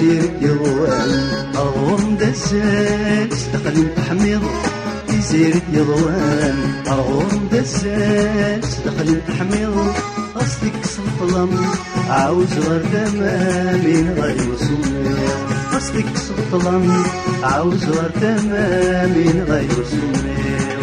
تزير يضوان أغورم دساس دخل تحميض تزير يضوان أغورم دساس دخل تحميض أصلك سلطلم عاوز غير تمامين غير سمير أصلك سلطلم عاوز غير تمامين غير سمير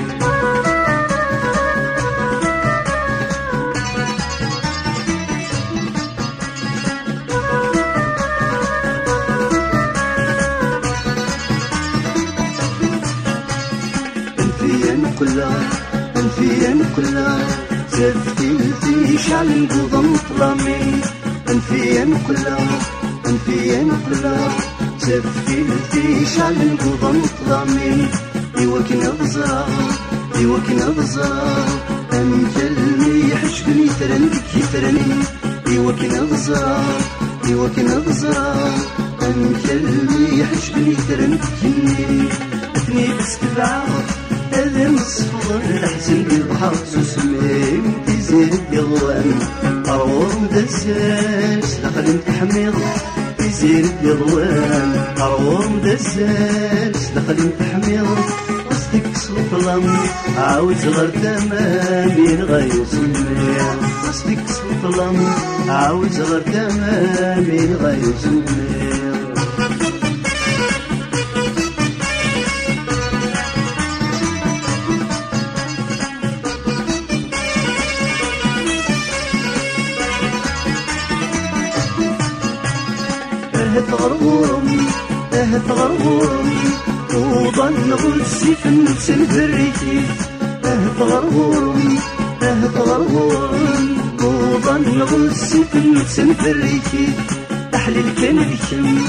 كلها انفيا كلها زفتي في شعل القضم طلامي انفيا كلها انفيا كلها زفتي في شعل القضم طلامي ايوك نغزر ايوك نغزر انت اللي يحشبني ترنك يترني ايوك نغزر ايوك نغزر انت اللي يحشبني ترنك يني هذا مصفر الحزن بالبحر سوسمين تزيد يضوان أروض دساس دخل تحميض تزيد يضوان أروض دساس دخل تحميض قصدك سلطلم عاوز غير تمامين غير سمين قصدك سلطلم عاوز غير تمامين غير سمين اهت غرورم اهت غرورم وظن غلسي في النفس البريكي اهت غرورم اهت غرورم وظن غلسي في النفس البريكي أحلى الكن ذكم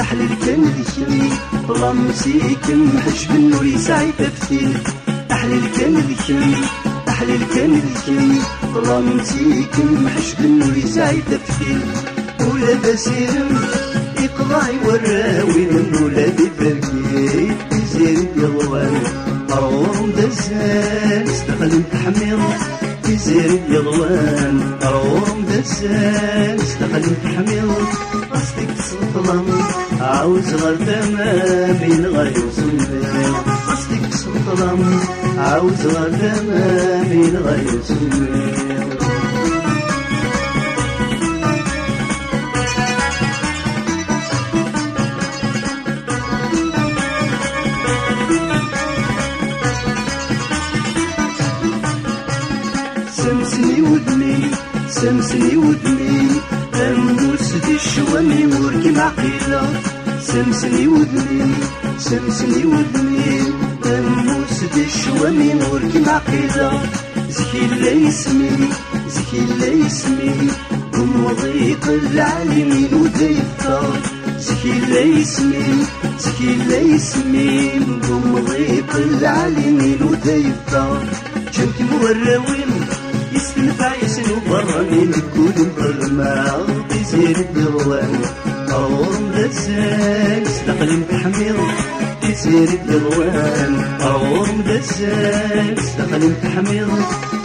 أحلى الكن ذكم طلمسيكم حجب النور يسعي تفتيل أحلى الكن ذكم أحلى الكن ذكم طلمسيكم حجب النور يسعي تفتيل ولا بسيرم يقضى يوراوي من ولادي فرقيت تزيد يضوان أروم دساس دخل تحميض تزيد يضوان أروم دساس دخل تحميض قصدك سلطلم عاوز غير تمامين غير سمين قصدك سلطلم عاوز غير تمامين غير سمين سمسني ودني سمسني ودني أموس دي الشوامي وركي معقيلة سمسني ودني سمسني ودني أموس دي الشوامي وركي معقيلة زكي لا يسمي زكي لا يسمي وضيق العالمين وديفتا زكي لا يسمي زكي لا يسمي وضيق العالمين وديفتا جنك موراوين يسنو براني نكون مقرمة تزير الدروان أورم دسان استقلم تحميض تزير الدروان أورم دسان استقلم تحميض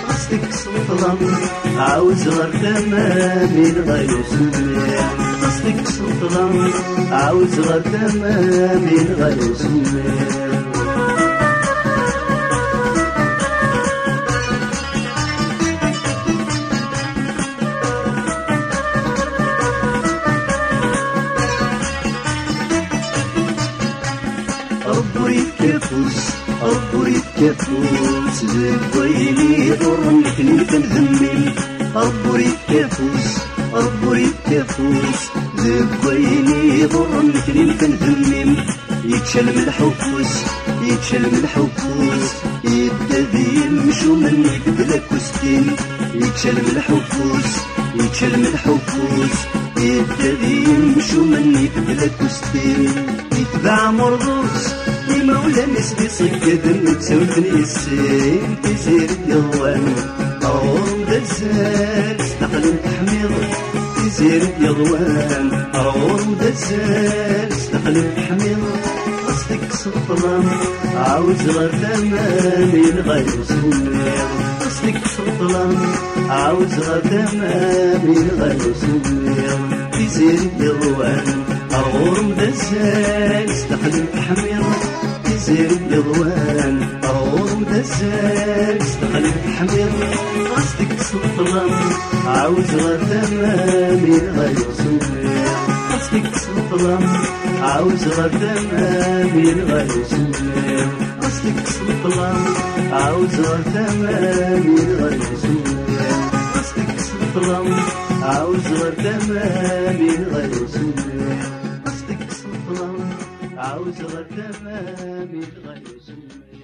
قصدك سلطلم عاوز غير تمامين غير سمين قصدك سلطلم عاوز غير تمامين غير سمين يتكفوس ربو يتكفوس زبويني ضرنك نكن ذمي ربو يتكفوس ربو يتكفوس زبويني ضرنك نكن ذمي يتشل من الحفوس يتشل من الحفوس يبتدي يمشو مني بلا كستين يتشل من الحفوس يتشل من الحفوس يبتدي يمشو مني بلا كستين يتبع مرضوس نسبي صيد متسوثني السين تزير يضوان أروم دزال استقلم تحميض تزير يضوان أروم دزال استقلم تحميض قصدك سلطان عاوز غير تمامين غير سمير قصدك سلطان عاوز غير تمامين غير سمير تزير يضوان أرغور مدزال استخدم الحمير تزير بيضوان أرغور مدزال استخدم الحمير قصدك سلطان. عاوز غير تمامي غير سوريا قصدك سلطان. عاوز غير تمامي غير سوريا قصدك سلطان. عاوز غير تمامي غير سوريا قصدك سلطان. عاوز غير تمامي غير سوريا قصدك سلطان. عاوز غير تمامي غير سوريا